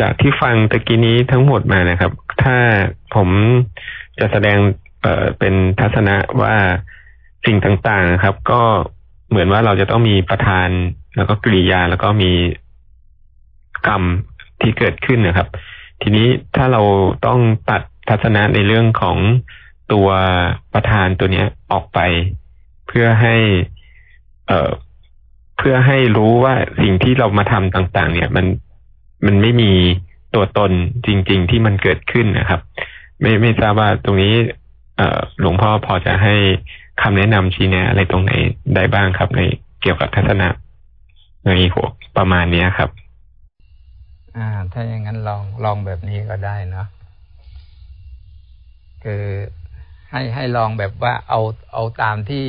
จากที่ฟังตะกี้นี้ทั้งหมดมานะครับ ถ้าผมจะแสดงเอ่อเป็นทัศนะว่าสิ่งต่างๆครับ ก็เหมือนว่าเราจะต้องมีประธาน แล้วก็กริยาแล้วก็มีกรรมที่เกิดขึ้นนะครับ ทีนี้ถ้าเราต้องตัดทัศนะในเรื่องของตัวประธานตัวเนี้ยออกไป เพื่อให้ เอ่อเพื่อให้รู้ว่าสิ่งที่เรามาทำต่าง ๆ เนี่ย มัน มันไม่มีตัวตนจริง ๆ ที่มันเกิดขึ้นนะครับ ไม่ไม่ทราบว่าตรงนี้เออหลวงพ่อพอจะให้คำแนะนำชี้แนะอะไรตรงไหนได้บ้างครับ ในเกี่ยวกับทัศนะในหัวประมาณนี้ครับ อ่า ถ้าอย่างนั้นลองลองแบบนี้ก็ได้เนาะคือให้ให้ลองแบบว่าเอาเอาตามที่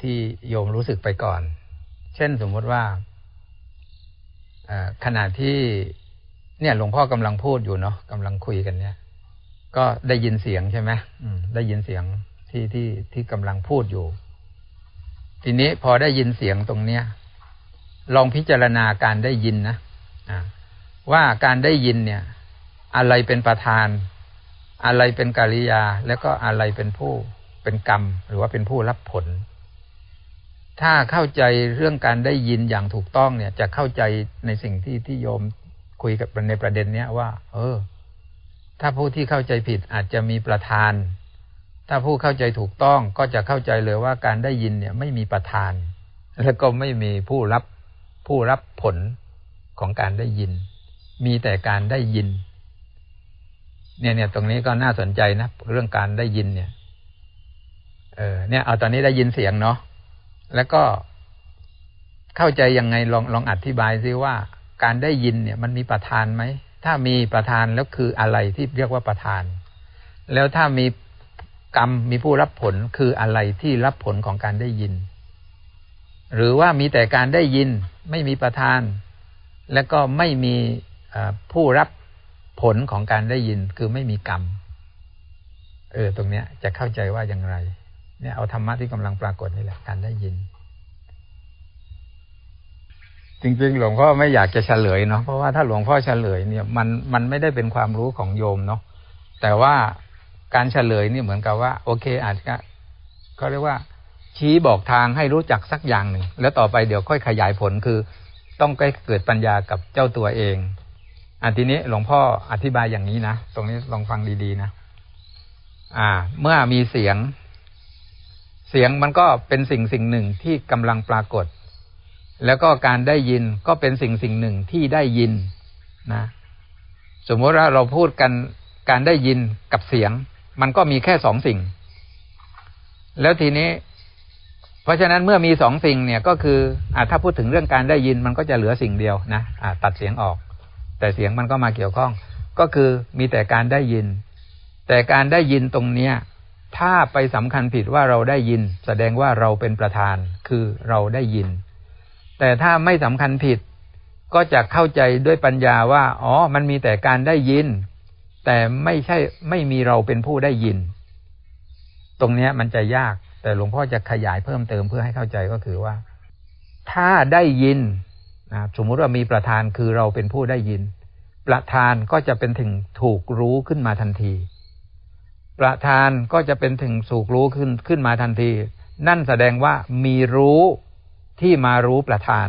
ที่โยมรู้สึกไปก่อน เช่นสมมติว่า ขณะที่เนี่ยหลวงพ่อกำลังพูดอยู่เนาะกำลังคุยกันเนี่ย ก็ได้ยินเสียงใช่ไหมได้ยินเสียงที่ที่ที่กำลังพูดอยู่ ทีนี้พอได้ยินเสียงตรงเนี้ยลองพิจารณาการได้ยินนะว่าการได้ยินเนี่ย อะไรเป็นประธาน อะไรเป็นกิริยา แล้วก็อะไรเป็นผู้เป็นกรรม หรือว่าเป็นผู้รับผล ถ้าเข้าใจเรื่องการได้ยินอย่างถูกต้องเนี่ย จะเข้าใจในสิ่งที่ที่โยมคุยกับในประเด็นเนี้ยว่า เออ ถ้าผู้ที่เข้าใจผิดอาจจะมีประธาน ถ้าผู้เข้าใจถูกต้องก็จะเข้าใจเลยว่าการได้ยินเนี่ย ไม่มีประธาน และก็ไม่มีผู้รับผู้รับผลของการได้ยิน มีแต่การได้ยิน เนี่ยเนี่ยตรงนี้ก็น่าสนใจนะ เรื่องการได้ยินเนี่ย เออเนี่ยเอาตอนนี้ได้ยินเสียงเนาะ แล้วก็เข้าใจยังไงลองลองอธิบายซิว่า การได้ยินเนี่ยมันมีประธานไหม ถ้ามีประธานแล้วคืออะไรที่เรียกว่าประธาน แล้วถ้ามีกรรมมีผู้รับผลคืออะไรที่รับผลของการได้ยิน หรือว่ามีแต่การได้ยินไม่มีประธาน และก็ไม่มีผู้รับผลของการได้ยินคือไม่มีกรรม เออ ตรงเนี้ยจะเข้าใจว่าอย่างไร เนี่ยเอาธรรมะที่กำลังปรากฏนี่แหละการได้ยิน จริงๆ หลวงพ่อไม่อยากจะเฉลยเนาะเพราะว่าถ้าหลวงพ่อเฉลยเนี่ยมันมันไม่ได้เป็นความรู้ของโยมเนาะแต่ว่าการเฉลยนี่เหมือนกับว่า โอเค อาจจะก็เรียกว่า ชี้บอกทางให้รู้จักสักอย่างหนึ่งแล้วต่อไปเดี๋ยวค่อยขยายผลคือต้องใกล้เกิดปัญญากับเจ้าตัวเองอันทีนี้หลวงพ่ออธิบายอย่างนี้นะ ตรงนี้ลองฟังดีๆนะ อ่า เมื่อมีเสียง เสียงมันก็เป็นสิ่งสิ่งหนึ่งที่กำลังปรากฏ แล้วก็การได้ยินก็เป็นสิ่งสิ่งหนึ่งที่ได้ยินนะ สมมติว่าเราพูดกันการได้ยินกับเสียง มันก็มีแค่สองสิ่ง แล้วทีนี้ เพราะฉะนั้นเมื่อมีสองสิ่งเนี่ยก็คืออถ้าพูดถึงเรื่องการได้ยินมันก็จะเหลือสิ่งเดียวนะะตัดเสียงออก แต่เสียงมันก็มาเกี่ยวข้อง ก็คือมีแต่การได้ยิน แต่การได้ยินตรงเนี้ย ถ้าไปสำคัญผิดว่าเราได้ยิน แสดงว่าเราเป็นประธานคือเราได้ยิน แต่ถ้าไม่สำคัญผิด ก็จะเข้าใจด้วยปัญญาว่า อ๋อ มันมีแต่การได้ยิน แต่ไม่ใช่ไม่มีเราเป็นผู้ได้ยิน ตรงนี้มันจะยาก แต่หลวงพ่อจะขยายเพิ่มเติมเพื่อให้เข้าใจก็คือว่า ถ้าได้ยินนะสมมุติว่ามีประธานคือเราเป็นผู้ได้ยิน ประธานก็จะเป็นถึงถูกรู้ขึ้นมาทันที ประธานก็จะเป็นถึงสูกรู้ขึ้นขึ้นมาทันที นั่นแสดงว่ามีรู้ที่มารู้ประธาน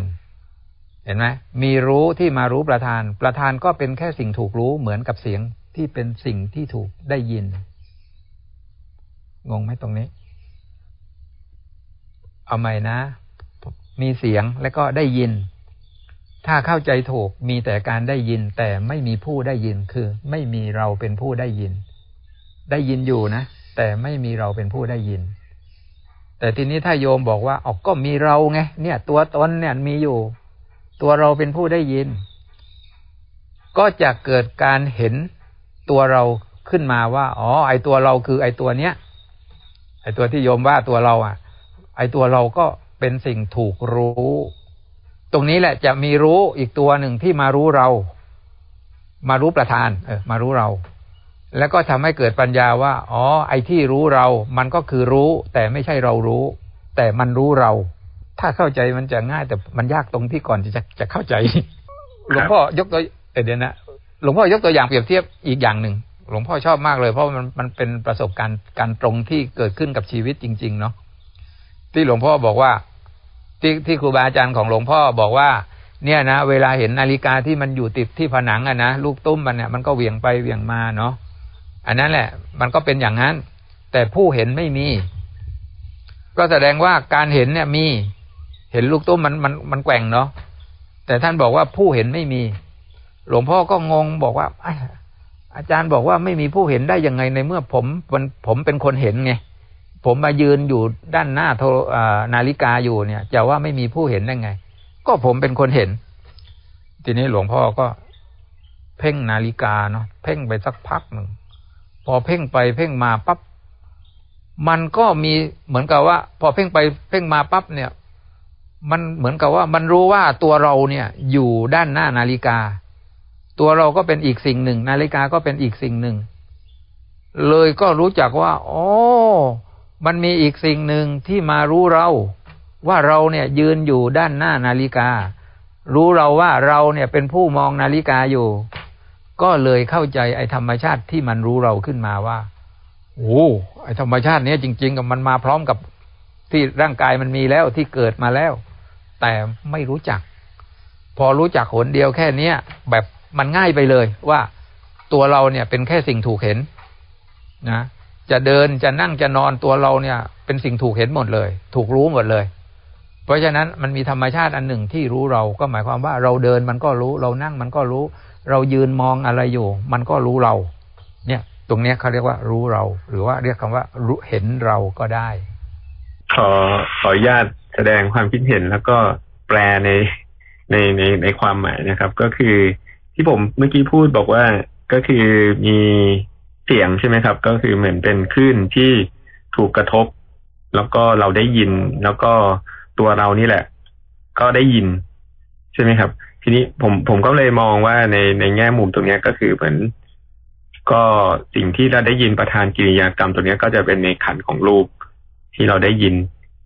เห็นไหมมีรู้ที่มารู้ประธาน ประธานก็เป็นแค่สิ่งถูกรู้เหมือนกับเสียงที่เป็นสิ่งที่ถูกได้ยิน งงไหมตรงนี้ เอาใหม่นะ มีเสียงแล้วก็ได้ยิน ถ้าเข้าใจถูกมีแต่การได้ยิน แต่ไม่มีผู้ได้ยินคือ ไม่มีเราเป็นผู้ได้ยิน ได้ยินอยู่นะ แต่ไม่มีเราเป็นผู้ได้ยิน แต่ทีนี้ถ้าโยมบอกว่าออกก็มีเราไงเนี่ย ตัวตนเนี่ยมีอยู่ ตัวเราเป็นผู้ได้ยิน ก็จะเกิดการเห็นตัวเราขึ้นมาว่า อ๋อ ไอตัวเราคือไอตัวเนี้ย ไอตัวที่โยมว่าตัวเรา อะ ไอตัวเราก็เป็นสิ่งถูกรู้ ตรงนี้แหละจะมีรู้อีกตัวหนึ่งที่มารู้เรา มารู้ประธาน เออ มารู้เรา แล้วก็ทำให้เกิดปัญญาว่า อ๋อ ไอที่รู้เรา มันก็คือรู้ แต่ไม่ใช่เรารู้ แต่มันรู้เรา ถ้าเข้าใจมันจะง่าย แต่มันยากตรงที่ก่อนจะจะเข้าใจ หลวงพ่อยกตัวเอเดี๋ยวนะหลวงพ่อยกตัวอย่างเปรียบเทียบอีกอย่างหนึ่งหลวงพ่อชอบมากเลย เพราะมันมันเป็นประสบการณ์การตรงที่เกิดขึ้นกับชีวิตจริง ๆ เนาะที่หลวงพ่อบอกว่า ที่ที่ครูบาอาจารย์ของหลวงพ่อบอกว่า เนี่ยนะเวลาเห็นนาฬิกาที่มันอยู่ติดที่ผนังอะนะลูกตุ้มมันเนี่ยมันก็เหวี่ยงไปเหวี่ยงมาเนาะ อันนั้นแหละ มันก็เป็นอย่างนั้น แต่ผู้เห็นไม่มี ก็แสดงว่าการเห็นเนี่ยมี เห็นลูกตุ้มมันมันมันแกว่งเนาะแต่ท่านบอกว่าผู้เห็นไม่มี หลวงพ่อก็งงบอกว่าอาจารย์บอกว่าไม่มีผู้เห็นได้ยังไงในเมื่อผมมันผมเป็นคนเห็นไงผมมายืนอยู่ด้านหน้าโทนาฬิกาอยู่เนี่ย จะว่าไม่มีผู้เห็นได้ไง ก็ผมเป็นคนเห็น ทีนี้หลวงพ่อก็ เพ่งนาฬิกาเนาะเพ่งไปสักพักหนึ่ง อเพ่งไปเพ่งมาปั๊บมันก็มีเหมือนกับว่า พอเพ่งไปเพ่งมาปั๊บเนี่ย มันเหมือนกับว่า มันรู้ว่าตัวเราเนี่ย อยู่ด้านหน้านาฬิกา ตัวเราก็เป็นอีกสิ่งหนึ่ง นาฬิกาก็เป็นอีกสิ่งหนึ่ง เลยก็รู้จักว่าอ๋อมันมีอีกสิ่งหนึ่งที่มารู้เรา ว่าเราเนี่ยยืนอยู่ด้านหน้านาฬิกา รู้เราว่าเราเนี่ยเป็นผู้มองนาฬิกาอยู่ ก็เลยเข้าใจไอ้ธรรมชาติที่มันรู้เราขึ้นมาว่าโอ้ไอ้ธรรมชาติเนี้ยจริง ๆ กับมันมาพร้อมกับที่ร่างกายมันมีแล้วที่เกิดมาแล้ว แต่ไม่รู้จัก พอรู้จักหนเดียวแค่เนี้ยแบบมันง่ายไปเลยว่าตัวเราเนี่ยเป็นแค่สิ่งถูกเห็นนะจะเดินจะนั่งจะนอนตัวเราเนี่ย เป็นสิ่งถูกเห็นหมดเลย ถูกรู้หมดเลย เพราะฉะนั้นมันมีธรรมชาติอันหนึ่งที่รู้เราก็หมายความว่าเราเดินมันก็รู้ เรานั่งมันก็รู้ เรายืนมองอะไรอยู่ มันก็รู้เรา เนี่ย ตรงเนี้ยเขาเรียกว่ารู้เรา หรือว่าเรียกคำว่ารู้เห็นเราก็ได้ ขอขออนุญาตแสดงความคิดเห็นแล้วก็แปลในในในในความหมายนะครับ ก็คือที่ผมเมื่อกี้พูดบอกว่าก็คือมีเสียงใช่ไหมครับ ก็คือเหมือนเป็นคลื่นที่ถูกกระทบ แล้วก็เราได้ยิน แล้วก็ตัวเรานี่แหละ ก็ได้ยิน ใช่ไหมครับ ทีนี้ผมผมก็เลยมองว่าในในแง่มุมตรงนี้ก็คือเหมือน ก็สิ่งที่เราได้ยินประธานกิริยากรรมตัวนี้ก็จะเป็นในขันของรูปที่เราได้ยิน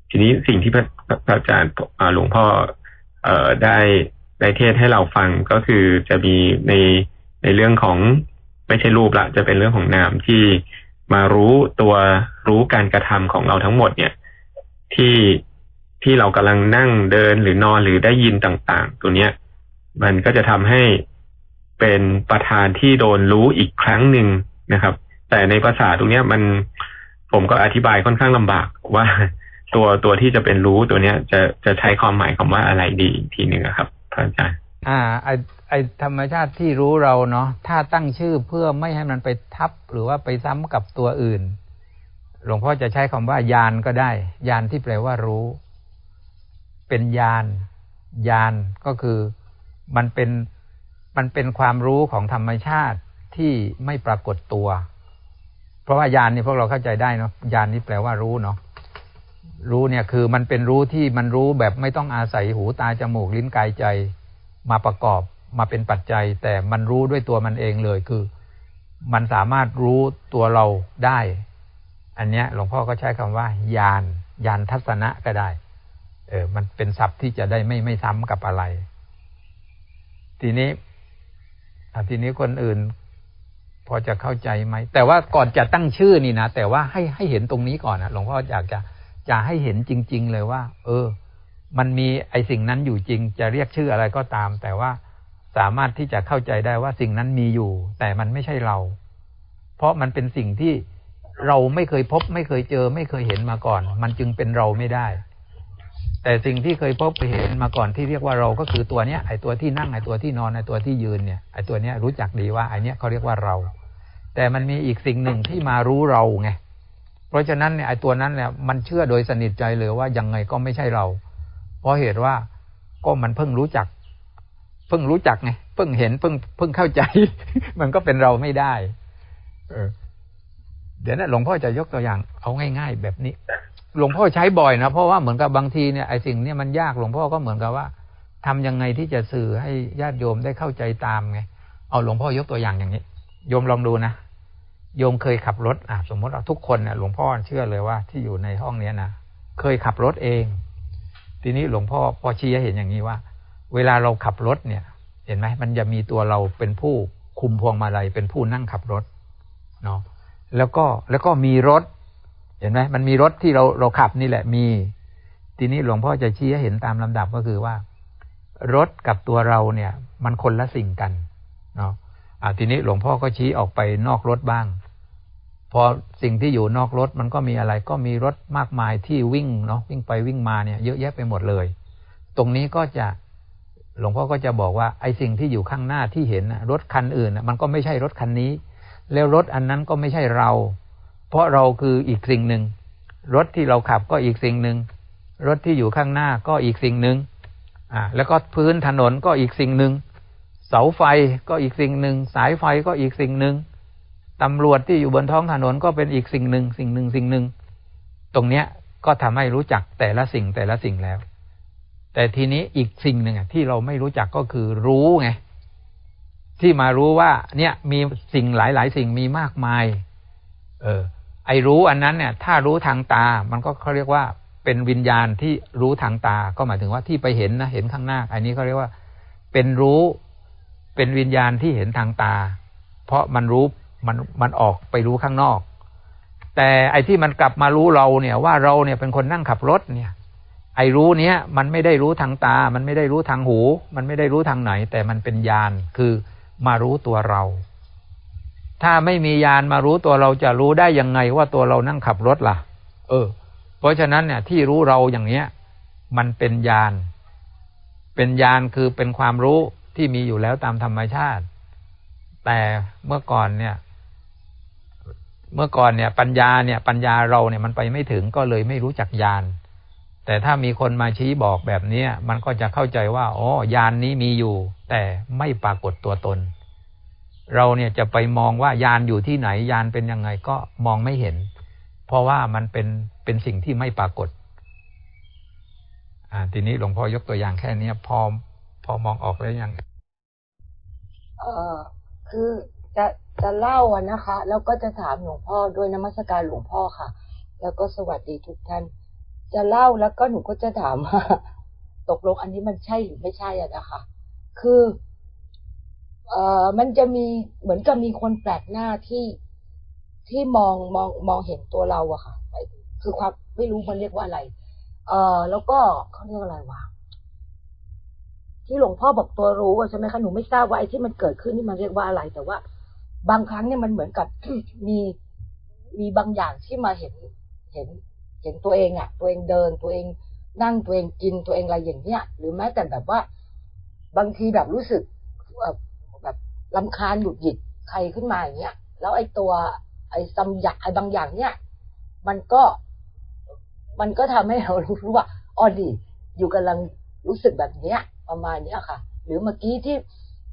ทีนี้สิ่งที่พระพระอาจารย์หลวงพ่อเอ่อได้ในเทศให้เราฟังก็คือจะมีในในเรื่องของไม่ใช่รูปละจะเป็นเรื่องของนามที่มารู้ตัวรู้การกระทำของเราทั้งหมดเนี่ย ที่ที่เรากำลังนั่งเดินหรือนอนหรือได้ยินต่าง ๆ ตัวเนี้ย มันก็จะทำให้เป็นประธานที่โดนรู้อีกครั้งหนึ่งนะครับ แต่ในภาษาตรงเนี้ยมันผมก็อธิบายค่อนข้างลำบากว่าตัวตัวที่จะเป็นรู้ตัวเนี้ย จะจะใช้ความหมายคำว่าอะไรดีทีหนึ่งครับพระอาจารย์ อ่าไอไอธรรมชาติที่รู้เราเนาะถ้าตั้งชื่อเพื่อไม่ให้มันไปทับหรือว่าไปซ้ำกับตัวอื่น หลวงพ่อจะใช้คำว่ายานก็ได้ ยานที่แปลว่ารู้ เป็นยาน ยานก็คือ มันเป็นมันเป็นความรู้ของธรรมชาติที่ไม่ปรากฏตัว เพราะว่ายานนี่พวกเราเข้าใจได้เนาะยานนี่แปลว่ารู้เนาะรู้เนี่ยคือมันเป็นรู้ที่มันรู้แบบไม่ต้องอาศัยหูตาจมูกลิ้นกายใจ มาประกอบมาเป็นปัจจัย แต่มันรู้ด้วยตัวมันเองเลยคือ มันสามารถรู้ตัวเราได้ อันเนี้ยหลวงพ่อก็ใช้คำว่ายานยานทัศนะก็ได้ เออ มันเป็นศัพท์ที่จะได้ไม่ไม่ซ้ำกับอะไร ทีนี้ทีนี้คนอื่น พอจะเข้าใจไหม แต่ว่าก่อนจะตั้งชื่อนี่นะแต่ว่าให้ให้เห็นตรงนี้ก่อนนะหลวงพ่ออยากจะจะให้เห็นจริง ๆ เลยว่า เออ มันมีไอสิ่งนั้นอยู่จริง จะเรียกชื่ออะไรก็ตาม แต่ว่าสามารถที่จะเข้าใจได้ว่าสิ่งนั้นมีอยู่ แต่มันไม่ใช่เรา เพราะมันเป็นสิ่งที่เราไม่เคยพบ ไม่เคยเจอ ไม่เคยเห็นมาก่อน มันจึงเป็นเราไม่ได้ แต่สิ่งที่เคยพบเห็นมาก่อนที่เรียกว่าเราก็คือตัวเนี้ยไอตัวที่นั่งไอตัวที่นอนไอตัวที่ยืนเนี่ยไอตัวเนี้ยรู้จักดีว่าไอเนี้ยเขาเรียกว่าเรา แต่มันมีอีกสิ่งหนึ่งที่มารู้เราไงเพราะฉะนั้นเนี่ยไอ้ตัวนั้นเนี่ยมันเชื่อโดยสนิทใจเลยว่ายังไงก็ไม่ใช่เรา เพราะเหตุว่าก็มันเพิ่งรู้จัก เพิ่งรู้จักไงเพิ่งเห็นเพิ่งเพิ่งเข้าใจ มันก็เป็นเราไม่ได้ เออ เดี๋ยวนะหลวงพ่อจะยกตัวอย่างเอาง่าย ๆ แบบนี้ หลวงพ่อใช้บ่อยนะเพราะว่าเหมือนกับบางทีเนี่ยไอ้สิ่งเนี้ยมันยากหลวงพ่อก็เหมือนกับว่าทำยังไงที่จะสื่อให้ญาติโยมได้เข้าใจตามไง เอาหลวงพ่อยกตัวอย่างอย่างนี้ โยมลองดูนะโยมเคยขับรถอะสมมติเราทุกคนเนี่ยหลวงพ่อเชื่อเลยว่าที่อยู่ในห้องเนี้ยนะเคยขับรถเอง ทีนี้หลวงพ่อพอชี้ให้เห็นอย่างนี้ว่า เวลาเราขับรถเนี่ย เห็นไหมมันจะมีตัวเราเป็นผู้คุมพวงมาลัยเป็นผู้นั่งขับรถเนาะ แล้วก็แล้วก็มีรถ เห็นไหมมันมีรถที่เราเราขับนี่แหละมี ทีนี้หลวงพ่อจะชี้ให้เห็นตามลำดับก็คือว่า รถกับตัวเราเนี่ย มันคนละสิ่งกันเนาะอ่าทีนี้หลวงพ่อก็ชี้ออกไปนอกรถบ้าง พอสิ่งที่อยู่นอกรถมันก็มีอะไรก็มีรถมากมายที่วิ่งเนาะวิ่งไปวิ่งมาเนี่ย เยอะแยะไปหมดเลย ตรงนี้ก็จะหลวงพ่อก็จะบอกว่าไอ้สิ่งที่อยู่ข้างหน้าที่เห็นรถคันอื่นมันก็ไม่ใช่รถคันนี้ แล้วรถอันนั้นก็ไม่ใช่เรา เพราะเราคืออีกสิ่งหนึ่ง รถที่เราขับก็อีกสิ่งหนึ่ง รถที่อยู่ข้างหน้าก็อีกสิ่งหนึ่งอ่าแล้วก็พื้นถนนก็อีกสิ่งหนึ่ง เสาไฟก็อีกสิ่งหนึ่ง สายไฟก็อีกสิ่งหนึ่งตำรวจที่อยู่บนท้องถนนก็เป็นอีกสิ่งหนึ่ง สิ่งหนึ่งสิ่งหนึ่ง ตรงเนี้ยก็ทำให้รู้จักแต่ละสิ่งแต่ละสิ่งแล้ว แต่ทีนี้อีกสิ่งหนึ่งที่เราไม่รู้จักก็คือรู้ไง ที่มารู้ว่า เนี่ยมีสิ่งหลาย ๆ สิ่งมีมากมาย เออ ไอรู้อันนั้นเนี่ย ถ้ารู้ทางตา มันก็เขาเรียกว่าเป็นวิญญาณที่รู้ทางตา ก็หมายถึงว่าที่ไปเห็นนะเห็นข้างหน้า อันนี้เขาเรียกว่า เป็นรู้ เป็นวิญญาณที่เห็นทางตา เพราะมันรู้มันมันออกไปรู้ข้างนอก แต่ไอที่มันกลับมารู้เราเนี่ย ว่าเราเนี่ยเป็นคนนั่งขับรถเนี่ย ไอ้รู้เนี้ยมันไม่ได้รู้ทางตา มันไม่ได้รู้ทางหู มันไม่ได้รู้ทางไหน แต่มันเป็นญาณคือ มารู้ตัวเรา ถ้าไม่มีญาณมารู้ตัวเราจะรู้ได้ยังไงว่าตัวเรานั่งขับรถล่ะ เออ เพราะฉะนั้นเนี่ย ที่รู้เราอย่างเนี้ย มันเป็นญาณเป็นญาณคือเป็นความรู้ที่มีอยู่แล้วตามธรรมชาติ แต่เมื่อก่อนเนี่ย เมื่อก่อนเนี่ย ปัญญาเนี่ย ปัญญาเราเนี่ยมันไปไม่ถึงก็เลยไม่รู้จักญาณแต่ถ้ามีคนมาชี้บอกแบบนี้มันก็จะเข้าใจว่าอ๋อยานนี้มีอยู่ แต่ไม่ปรากฏตัวตน เราเนี่ยจะไปมองว่ายานอยู่ที่ไหนยานเป็นยังไงก็มองไม่เห็น เพราะว่ามันเป็นเป็นสิ่งที่ไม่ปรากฏอ่าทีนี้หลวงพ่อยกตัวอย่างแค่นี้พอพอมองออกแล้วยังเออคือจะจะเล่าอะนะคะ แล้วก็จะถามหลวงพ่อด้วยนมัสการหลวงพ่อค่ะ แล้วก็สวัสดีทุกท่าน จะเล่าแล้วก็หนูก็จะถามว่าตกลงอันนี้มันใช่หรือไม่ใช่อะนะคะ คือ เอ่อมันจะมีเหมือนกับมีคนแปลกหน้าที่ที่มองมองมองเห็นตัวเราอะค่ะคือความไม่รู้มันเรียกว่าอะไร เอ่อ แล้วก็เขาเรียกอะไรวะที่หลวงพ่อบอกตัวรู้ใช่ไหมคะหนูไม่ทราบว่าไอ้ที่มันเกิดขึ้นนี่มันเรียกว่าอะไร แต่ว่า บางครั้งเนี่ยมันเหมือนกับมีมีบางอย่างที่มาเห็นเห็น เห็นตัวเองอะตัวเองเดิน ตัวเองนั่งตัวเองกินตัวเองอะไรอย่างเนี้ย หรือแม้แต่แบบว่า บางทีแบบรู้สึกแบบลำคาญหงุดหงิดใครขึ้นมาอย่างเงี้ย แล้วไอ้ตัว ไอ้ซัมยาไอ้บางอย่างเนี้ยมันก็ มันก็ทำให้เรารู้ว่าอ๋อดีอยู่กำลังรู้สึกแบบเนี้ย ประมาณเนี้ยค่ะ หรือเมื่อกี้ที่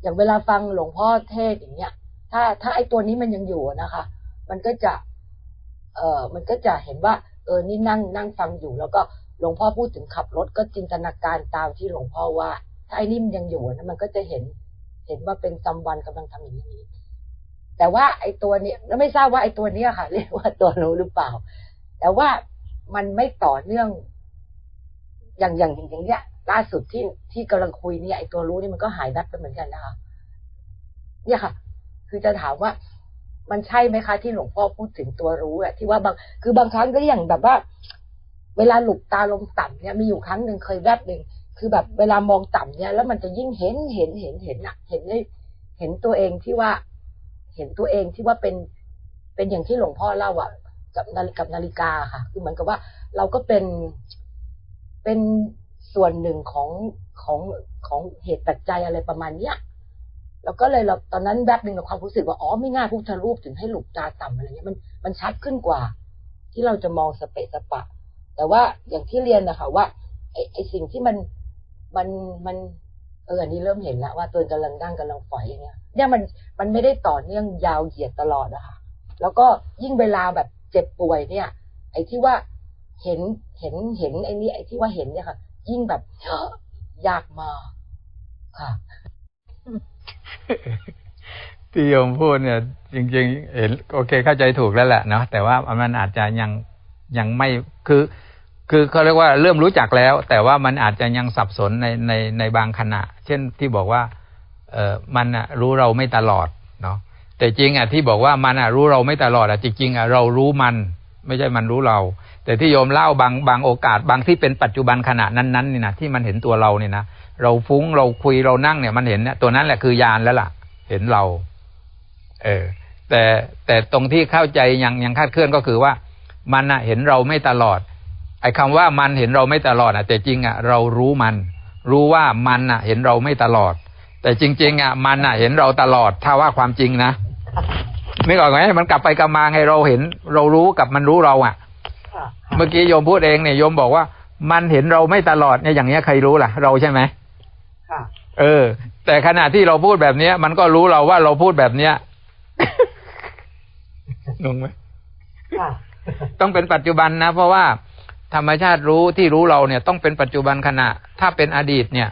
อย่างเวลาฟังหลวงพ่อเทศอย่างเงี้ย ถ้าถ้าไอ้ตัวนี้มันยังอยู่นะคะ มันก็จะ เอ่อมันก็จะเห็นว่า เออนี่นั่งนั่งฟังอยู่ แล้วก็หลวงพ่อพูดถึงขับรถก็จินตนาการตามที่หลวงพ่อว่า ถ้าไอ้นิ่มยังอยู่นะมันก็จะเห็น เห็นว่าเป็นซัมวันกำลังทำอย่างนี้ แต่ว่าไอ้ตัวเนี้ยแล้วไม่ทราบว่าไอ้ตัวเนี้ยค่ะ เรียกว่าตัวรู้หรือเปล่า แต่ว่ามันไม่ต่อเนื่อง อย่างอย่างอย่างเนี้ยล่าสุดที่ที่กำลังคุยเนี่ยไอ้ตัวรู้นี่มันก็หายนับไปเหมือนกันนะคะเนี่ยค่ะ คือจะถามว่ามันใช่ไหมคะที่หลวงพ่อพูดถึงตัวรู้อะที่ว่าบาง คือบางครั้งก็อย่างแบบว่า เวลาหลุดตาลงต่ำเนี่ยมีอยู่ครั้งหนึ่งเคยแวบหนึ่ง คือแบบเวลามองต่ำเนี่ย แล้วมันจะยิ่งเห็นเห็นเห็นเห็นอะเห็นได้เห็นตัวเองที่ว่า เห็นตัวเองที่ว่าเป็นเป็นอย่างที่หลวงพ่อเล่าอะกับนาฬิกับนาฬิกาค่ะ คือเหมือนกับว่า เราก็เป็นเป็นส่วนหนึ่งของของของเหตุปัจจัยอะไรประมาณเนี้ยแล้วก็เลยเราตอนนั้นแบบหนึ่งเราความรู้สึกว่าอ๋อไม่ง่ายพุทธรูปถึงให้หลุกตาต่ำอะไรเงี้ยมันมันชัดขึ้นกว่า ที่เราจะมองสเปะสปะ แต่ว่าอย่างที่เรียนนะคะว่าไอไอสิ่งที่มัน มันมันเอออันนี้เริ่มเห็นแล้วว่าตัวกำลังนั่งกำลังฝอยอย่างเงี้ยเนี่ยมันมันไม่ได้ต่อเนื่องยาวเหยียดตลอดนะคะแล้วก็ยิ่งเวลาแบบเจ็บป่วยเนี่ย ไอ้ที่ว่าเห็นเห็นเห็นไอ้นี่ไอ้ที่ว่าเห็นเนี่ยค่ะ ยิ่งแบบยากมากค่ะที่โยมพูดเนี่ย จริง ๆ เห็นโอเคเข้าใจถูกแล้วแหละเนาะแต่ว่ามันอาจจะยังยังไม่คือ คือเขาเรียกว่าเริ่มรู้จักแล้ว แต่ว่ามันอาจจะยังสับสนในในในบางขณะ เช่นที่บอกว่าเออมันอะรู้เราไม่ตลอดเนาะแต่จริงอะที่บอกว่ามันอะรู้เราไม่ตลอดอะจริงๆอะเรารู้มัน ไม่ใช่มันรู้เรา แต่ที่โยมเล่าบางบางโอกาสบางที่เป็นปัจจุบันขณะนั้นๆนี่นะที่มันเห็นตัวเราเนี่ยนะเราฟุ้งเราคุยเรานั่งเนี่ยมันเห็นเนี่ยตัวนั้นแหละคือยานแล้วล่ะ เห็นเรา เออ แต่แต่ตรงที่เข้าใจยังยังคาดเคลื่อนก็คือว่า มันอะเห็นเราไม่ตลอด ไอ้คำว่ามันเห็นเราไม่ตลอดอะ แต่จริงอะเรารู้มัน รู้ว่ามันอะ เห็นเราไม่ตลอด แต่จริง ๆ อะ มันอะ เห็นเราตลอด ถ้าว่าความจริงนะไม่ก่อนไหมมันกลับไปกลับมาไงเราเห็น เรารู้กับมันรู้เราอะ เมื่อกี้โยมพูดเองเนี่ยโยมบอกว่า มันเห็นเราไม่ตลอดเนี่ยอย่างเนี้ยใครรู้ล่ะ เราใช่ไหมเออ แต่ขณะที่เราพูดแบบเนี้ย มันก็รู้เราว่าเราพูดแบบเนี้ยงงไหมต้องเป็นปัจจุบันนะ เพราะว่า ธรรมชาติรู้ที่รู้เราเนี่ยต้องเป็นปัจจุบันขณะ ถ้าเป็นอดีตเนี่ย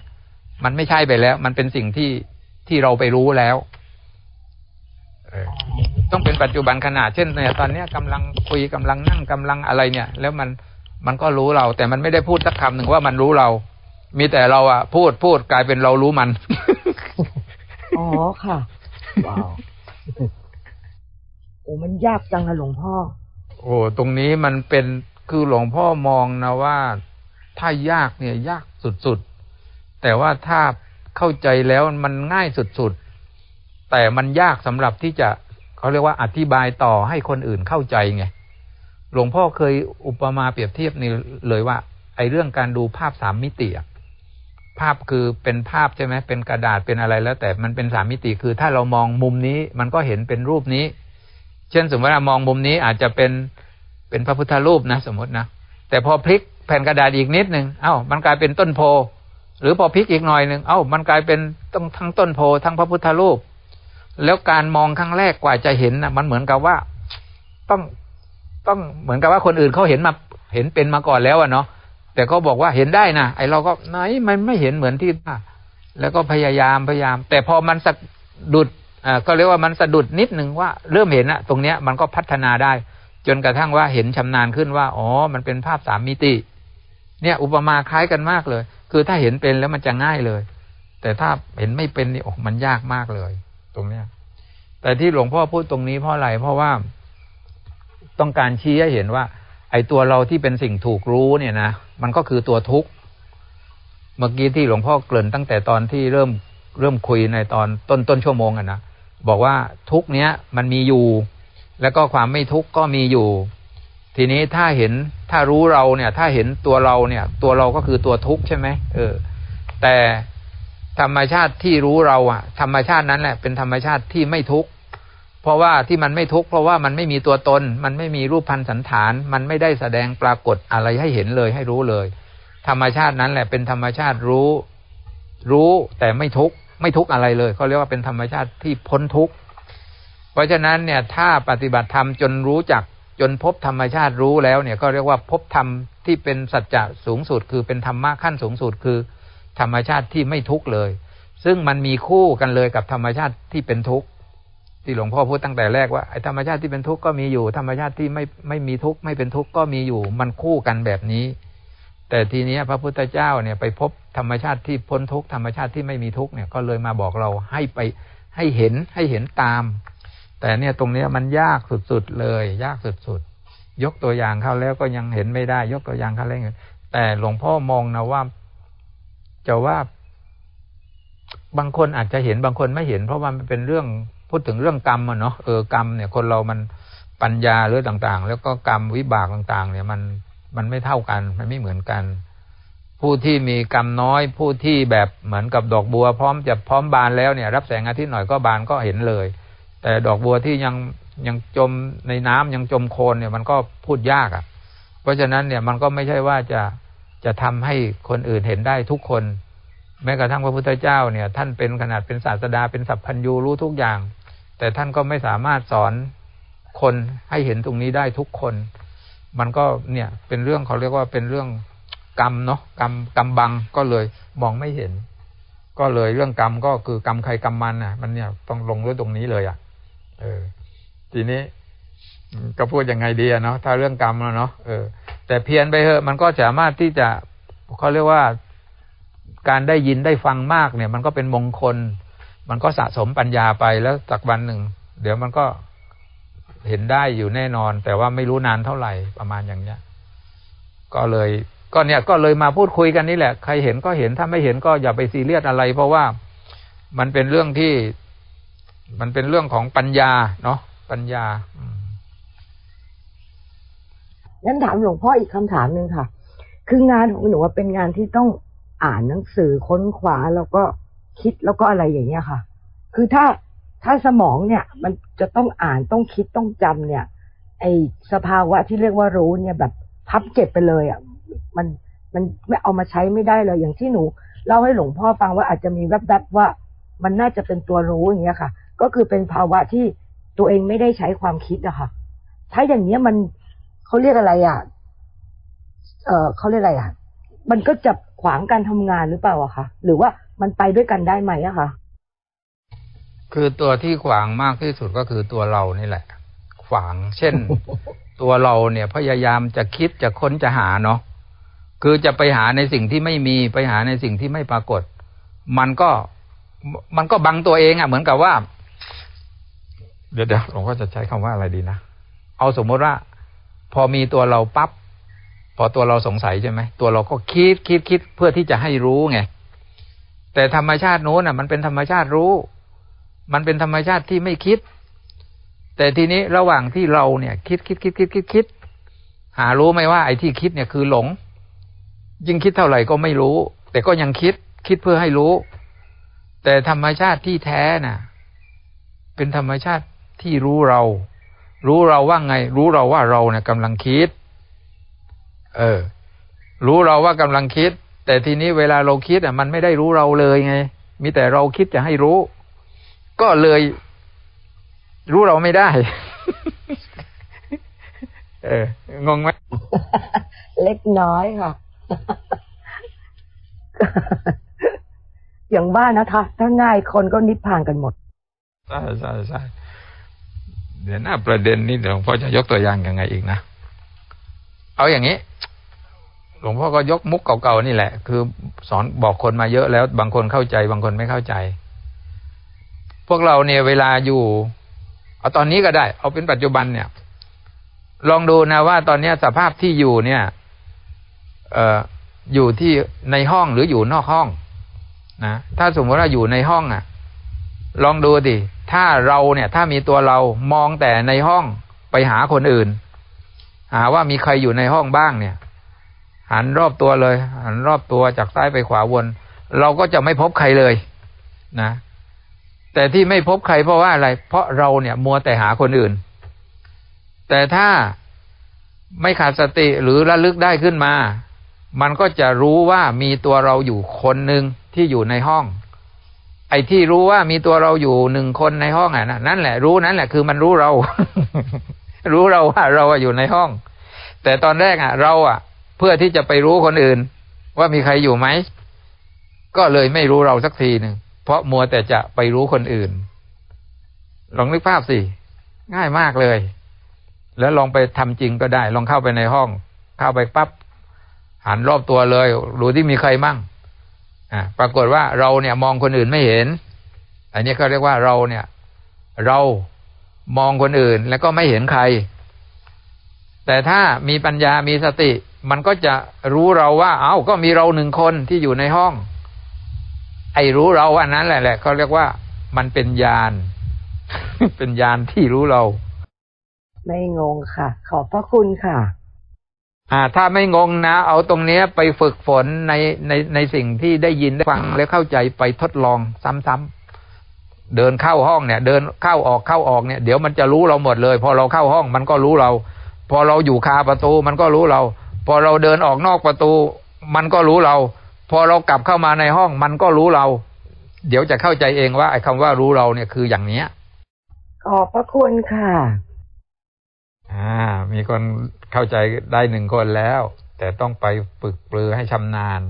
มันไม่ใช่ไปแล้ว มันเป็นสิ่งที่ที่เราไปรู้แล้วต้องเป็นปัจจุบันขณะเช่นเนี่ยตอนเนี้ยกำลังคุยกำลังนั่งกำลังอะไรเนี่ย แล้วมันมันก็รู้เรา แต่มันไม่ได้พูดสักคำหนึ่งว่ามันรู้เรา มีแต่เราอะพูดพูดกลายเป็นเรารู้มันอ๋อค่ะว้าวโอ้มันยากจังนะหลวงพ่อ โอ้ตรงนี้มันเป็น คือหลวงพ่อมองนะว่าถ้ายากเนี่ยยากสุดๆ แต่ว่าถ้าเข้าใจแล้วมันง่ายสุดๆ แต่มันยากสำหรับที่จะเขาเรียกว่าอธิบายต่อให้คนอื่นเข้าใจไงหลวงพ่อเคยอุปมาเปรียบเทียบนี่เลยว่า ไอ้เรื่องการดูภาพสามมิติภาพคือเป็นภาพใช่ไหมเป็นกระดาษเป็นอะไรแล้ว แต่มันเป็นสามมิติคือถ้าเรามองมุมนี้ มันก็เห็นเป็นรูปนี้ เช่นสมมติว่ามองมุมนี้อาจจะเป็น เป็นพระพุทธรูปนะสมมตินะ แต่พอพลิกแผ่นกระดาษอีกนิดหนึ่งเอ้ามันกลายเป็นต้นโพ หรือพอพลิกอีกหน่อยหนึ่งเอ้ามันกลายเป็นต้องทั้งต้นโพทั้งพระพุทธรูป แล้วการมองครั้งแรกกว่าจะเห็นนะมันเหมือนกับว่าต้องต้องเหมือนกับว่าคนอื่นเขาเห็นมาเห็นเป็นมาก่อนแล้วอะเนาะแต่เขาบอกว่าเห็นได้นะไอเราก็ไหนมันไม่เห็นเหมือนที่แล้วก็พยายามพยายาม แต่พอมันสะดุดอ่าก็เรียกว่ามันสะดุดนิดหนึ่งว่าเริ่มเห็นอะตรงเนี้ยมันก็พัฒนาได้ จนกระทั่งว่าเห็นชำนาญขึ้นว่า อ๋อ มันเป็นภาพสามมิติ เนี่ย อุปมาคล้ายกันมากเลย คือถ้าเห็นเป็นแล้วมันจะง่ายเลย แต่ถ้าเห็นไม่เป็นนี่โอ้มันยากมากเลย ตรงเนี้ย แต่ที่หลวงพ่อพูดตรงนี้เพราะอะไร เพราะว่าต้องการชี้ให้เห็นว่า ไอ้ตัวเราที่เป็นสิ่งถูกรู้เนี่ยนะ มันก็คือตัวทุกข์ เมื่อกี้ที่หลวงพ่อเกริ่นตั้งแต่ตอนที่เริ่มเริ่มคุยในตอนต้นต้นชั่วโมงอะนะบอกว่าทุกเนี้ยมันมีอยู่ แล้วก็ความไม่ทุกข์ก็มีอยู่ ทีนี้ถ้าเห็นถ้ารู้เราเนี่ย ถ้าเห็นตัวเราเนี่ย ตัวเราก็คือตัวทุกข์ใช่ไหมเออ แต่ธรรมชาติที่รู้เราอะธรรมชาตินั้นแหละเป็นธรรมชาติที่ไม่ทุกข์เพราะว่าที่มันไม่ทุกข์เพราะว่ามันไม่มีตัวตน มันไม่มีรูปพันธสันฐาน มันไม่ได้แสดงปรากฏอะไรให้เห็นเลยให้รู้เลย ธรรมชาตินั้นแหละเป็นธรรมชาติรู้ รู้แต่ไม่ทุกข์ไม่ทุกข์อะไรเลยเขาเรียกว่าเป็นธรรมชาติที่พ้นทุกข์ ราะฉะนั้นเนี่ยถ้าปฏิบัติธรรมจนรู้จักจนพบธรรมชาติรู้แล้วเนี่ยก็เรียกว่าพบธรรมที่เป็นสัจจะสูงสุด คือเป็นธรรมะขั้นสูงสุดคือ ธรรมชาติที่ไม่ทุกข์เลย ซึ่งมันมีคู่กันเลยกับธรรมชาติที่เป็นทุกข์ที่หลวงพ่อพูดตั้งแต่แรกว่าไอ้ธรรมชาติที่เป็นทุกข์ก็มีอยู่ ธรรมชาติที่ไม่ไม่มีทุกข์ไม่เป็นทุกข์ก็มีอยู่ มันคู่กันแบบนี้ แต่ทีนี้พระพุทธเจ้าเนี่ยไปพบธรรมชาติที่พ้นทุกข์ธรรมชาติที่ไม่มีทุกข์เนี่ยก็เลยมาบอกเราให้ไปให้เห็นให้เห็นตาม แต่เนี่ยตรงนี้มันยากสุดๆเลย ยากสุดๆยกตัวอย่างเข้าแล้วก็ยังเห็นไม่ได้ ยกตัวอย่างเข้าแล้วแต่หลวงพ่อมองนะว่าจะว่าบางคนอาจจะเห็นบางคนไม่เห็น เพราะว่ามันเป็นเรื่องพูดถึงเรื่องกรรมอะเนาะเออกรรมเนี่ย คนเรามันปัญญาหรือต่างๆ แล้วก็กรรมวิบากต่าง ๆ เนี่ย มันมันไม่เท่ากัน มันไม่เหมือนกัน ผู้ที่มีกรรมน้อย ผู้ที่แบบเหมือนกับดอกบัว พร้อมจะพร้อมบานแล้วเนี่ย รับแสงอาทิตย์หน่อยก็บานก็เห็นเลย แต่ดอกบัวที่ยังยังจมในน้ำยังจมโคลนเนี่ยมันก็พูดยากอะ่ะ เพราะฉะนั้นเนี่ยมันก็ไม่ใช่ว่าจะจะทำให้คนอื่นเห็นได้ทุกคน แม้กระทั่งพระพุทธเจ้าเนี่ย ท่านเป็นขนาดเป็นศาสดาเป็นสัพพัญญูรู้ทุกอย่าง แต่ท่านก็ไม่สามารถสอนคนให้เห็นตรงนี้ได้ทุกคน มันก็เนี่ยเป็นเรื่องเขาเรียกว่าเป็นเรื่องกรรมเนาะกรรมกรรมบังก็เลยมองไม่เห็น ก็เลยเรื่องกรรมก็คือกรรมใครกรรมมันอะ มันเนี่ยต้องลงด้วยตรงนี้เลยอะ เออ ทีนี้ก็พูดยังไงดีอะเนาะถ้าเรื่องกรรมแล้วเนาะเออ แต่เพียนไปเถอะมันก็สามารถที่จะเขาเรียกว่าการได้ยินได้ฟังมากเนี่ย มันก็เป็นมงคล มันก็สะสมปัญญาไปแล้วสักวันหนึ่ง เดี๋ยวมันก็เห็นได้อยู่แน่นอน แต่ว่าไม่รู้นานเท่าไหร่ประมาณอย่างเนี้ย ก็เลยก็เนี่ยก็เลยมาพูดคุยกันนี่แหละ ใครเห็นก็เห็นถ้าไม่เห็นก็อย่าไปซีเรียสอะไร เพราะว่ามันเป็นเรื่องที่ มันเป็นเรื่องของปัญญาเนาะปัญญางั้นถามหลวงพ่ออีกคำถามหนึ่งค่ะ คืองานของหนูว่าเป็นงานที่ต้องอ่านหนังสือค้นคว้าแล้วก็คิดแล้วก็อะไรอย่างเงี้ยค่ะ คือถ้าถ้าสมองเนี่ย มันจะต้องอ่านต้องคิดต้องจำเนี่ย ไอสภาวะที่เรียกว่ารู้เนี่ยแบบพับเก็บไปเลยอะมันมันไม่เอามาใช้ไม่ได้เลยอย่างที่หนูเล่าให้หลวงพ่อฟังว่าอาจจะมีแวบๆว่า มันน่าจะเป็นตัวรู้อย่างเงี้ยค่ะ ก็คือเป็นภาวะที่ตัวเองไม่ได้ใช้ความคิดอะค่ะ ถ้าอย่างเนี้ยมันเขาเรียกอะไรอะเออเขาเรียกอะไรอะมันก็จะขวางการทำงานหรือเปล่าอะคะหรือว่ามันไปด้วยกันได้ไหมอะคะคือตัวที่ขวางมากที่สุดก็คือตัวเรานี่แหละ ขวาง เช่น ตัวเราเนี่ยพยายามจะคิดจะค้นจะหาเนาะคือจะไปหาในสิ่งที่ไม่มีไปหาในสิ่งที่ไม่ปรากฏ มันก็มันก็บังตัวเองอะ่ะ เหมือนกับว่า เดี๋ยวเดี๋ยวหลวงพ่อจะใช้คำว่าอะไรดีนะ เอาสมมติว่า พอมีตัวเราปับ๊บพอตัวเราสงสัยใช่ไหมตัวเราก็คิดคิดคิดเพื่อที่จะให้รู้ไงแต่ธรรมชาติโน้นอะ มันเป็นธรรมชาติรู้ มันเป็นธรรมชาติที่ไม่คิด แต่ทีนี้ระหว่างที่เราเนี่ย คิดคิดคิดคิดคิดคิด หารู้ไหมว่าไอ้ที่คิดเนี่ยคือหลง ยิ่งคิดเท่าไหร่ก็ไม่รู้ แต่ก็ยังคิดคิดเพื่อให้รู้ แต่ธรรมชาติที่แท้น่ะ เป็นธรรมชาติ ที่รู้เรา รู้เราว่าไง รู้เราว่าเราเนี่ยกำลังคิด เออ รู้เราว่ากำลังคิด แต่ทีนี้เวลาเราคิดอะ มันไม่ได้รู้เราเลยไง มีแต่เราคิดจะให้รู้ ก็เลย รู้เราไม่ได้ เอองงไหมเล็กน้อยค่ะอย่างบ้านนะคะ ถ้าง่ายคนก็นิพพานกันหมดใช่ใช่ใช่ เดี๋ยวหน้าประเด็นนี้หลวงพ่อจะยกตัวอย่างยังไงอีกนะ เอาอย่างนี้ หลวงพ่อก็ยกมุกเก่าๆนี่แหละ คือสอนบอกคนมาเยอะแล้ว บางคนเข้าใจ บางคนไม่เข้าใจ พวกเราเนี่ยเวลาอยู่ เอาตอนนี้ก็ได้ เอาเป็นปัจจุบันเนี่ย ลองดูนะว่าตอนนี้สภาพที่อยู่เนี่ย เอ่ออยู่ที่ในห้องหรืออยู่นอกห้องนะถ้าสมมติว่าอยู่ในห้องอะ ลองดูดิ ถ้าเราเนี่ยถ้ามีตัวเรามองแต่ในห้องไปหาคนอื่น หาว่ามีใครอยู่ในห้องบ้างเนี่ย หันรอบตัวเลย หันรอบตัวจากซ้ายไปขวาวน เราก็จะไม่พบใครเลยนะ แต่ที่ไม่พบใครเพราะว่าอะไร เพราะเราเนี่ยมัวแต่หาคนอื่น แต่ถ้าไม่ขาดสติหรือระลึกได้ขึ้นมา มันก็จะรู้ว่ามีตัวเราอยู่คนหนึ่งที่อยู่ในห้อง ไอ้ที่รู้ว่ามีตัวเราอยู่หนึ่งคนในห้องอะนั่นแหละรู้นั่นแหละคือมันรู้เรา รู้เราว่าเราอยู่ในห้อง แต่ตอนแรกอะ เราอะ เพื่อที่จะไปรู้คนอื่น ว่ามีใครอยู่ไหมก็เลยไม่รู้เราสักทีหนึ่งเพราะมัวแต่จะไปรู้คนอื่น ลองนึกภาพสิง่ายมากเลย แล้วลองไปทำจริงก็ได้ ลองเข้าไปในห้อง เข้าไปปับ๊บหันรอบตัวเลยดูที่มีใครมั่ง อ่าปรากฏว่าเราเนี่ยมองคนอื่นไม่เห็น อันนี้เขาเรียกว่าเราเนี่ย เรามองคนอื่นแล้วก็ไม่เห็นใคร แต่ถ้ามีปัญญามีสติ มันก็จะรู้เราว่า เอา้าก็มีเราหนึ่งคนที่อยู่ในห้อง ไอ้รู้เราว่านั้นแหละแหละเขาเรียกว่ามันเป็นญาณเป็นญาณที่รู้เรา ไม่งงค่ะ ขอบพระคุณค่ะ อ่า ถ้าไม่งงนะ เอาตรงเนี้ยไปฝึกฝนในในในสิ่งที่ได้ยินได้ฟังและเข้าใจไปทดลองซ้ำๆเดินเข้าห้องเนี่ย เดินเข้าออกเข้าออกเนี่ยเดี๋ยวมันจะรู้เราหมดเลย พอเราเข้าห้องมันก็รู้เรา พอเราอยู่คาประตูมันก็รู้เรา พอเราเดินออกนอกประตู มันก็รู้เรา พอเรากลับเข้ามาในห้องมันก็รู้เรา เดี๋ยวจะเข้าใจเองว่าไอ้คำว่ารู้เราเนี่ยคืออย่างเนี้ยขอบพระคุณค่ะ อ่า มีคนเข้าใจได้หนึ่งคนแล้ว แต่ต้องไปฝึกปลือให้ชำนาญ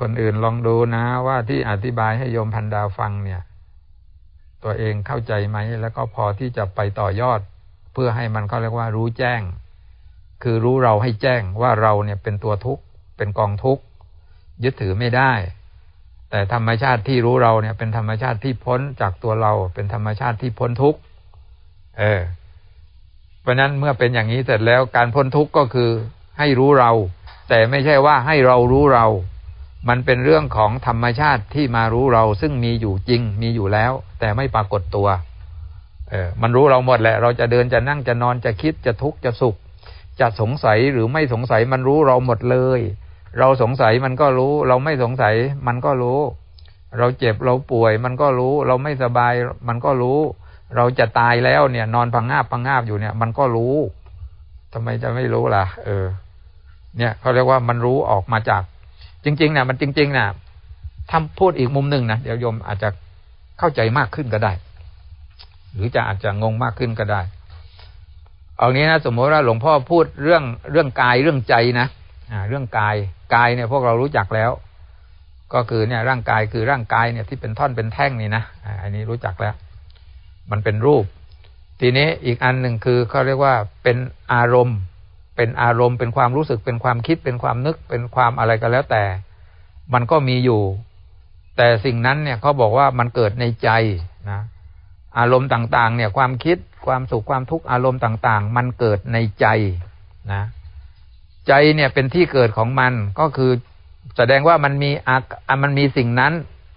คนอื่นลองดูนะว่าที่อธิบายให้โยมพันดาวฟังเนี่ย ตัวเองเข้าใจไหม แล้วก็พอที่จะไปต่อยอด เพื่อให้มันเขาเรียกว่ารู้แจ้ง คือรู้เราให้แจ้งว่าเราเนี่ยเป็นตัวทุกข์เป็นกองทุกข์ยึดถือไม่ได้ แต่ธรรมชาติที่รู้เราเนี่ย เป็นธรรมชาติที่พ้นจากตัวเรา เป็นธรรมชาติที่พ้นทุกข์เออ เพราะนั้นเมื่อเป็นอย่างนี้เสร็จแล้วการพ้นทุกข์ก็คือให้รู้เรา แต่ไม่ใช่ว่าให้เรารู้เรา มันเป็นเรื่องของธรรมชาติที่มารู้เราซึ่งมีอยู่จริงมีอยู่แล้ว แต่ไม่ปรากฏตัวเออมันรู้เราหมดแหละ เราจะเดินจะนั่งจะนอนจะคิดจะทุกข์จะสุข จะสงสัยหรือไม่สงสัยมันรู้เราหมดเลย เราสงสัยมันก็รู้ เราไม่สงสัยมันก็รู้ เราเจ็บเราป่วยมันก็รู้ เราไม่สบายมันก็รู้ เราจะตายแล้วเนี่ย นอนพังงาบพังงาบอยู่เนี่ย มันก็รู้ทำไมจะไม่รู้ล่ะ เออ เนี่ยเขาเรียกว่ามันรู้ออกมาจาก จริงๆนี่ยมันจริงๆนี่ยถ้าพูดอีกมุมหนึ่งนะเดี๋ยวโยมอาจจะเข้าใจมากขึ้นก็ได้ หรือจะอาจจะงงมากขึ้นก็ได้เอางี้นะสมมติว่าหลวงพ่อพูดเรื่องเรื่องกายเรื่องใจนะอ่า เรื่องกายกายเนี่ยพวกเรารู้จักแล้ว ก็คือเนี่ยร่างกายคือร่างกายเนี่ยที่เป็นท่อนเป็นแท่งนี่นะอันนี้รู้จักแล้ว มันเป็นรูป ทีนี้อีกอันหนึ่งคือเขาเรียกว่าเป็นอารมณ์ เป็นอารมณ์ เป็นความรู้สึก เป็นความคิด เป็นความนึก เป็นความอะไรก็แล้วแต่ มันก็มีอยู่ แต่สิ่งนั้นเนี่ยเขาบอกว่ามันเกิดในใจนะ อารมณ์ต่างๆ เนี่ยความคิด ความสุข ความทุกข์ อารมณ์ต่างๆ มันเกิดในใจนะ ใจเนี่ยเป็นที่เกิดของมันก็คือแสดงว่ามันมีอามันมีสิ่งนั้น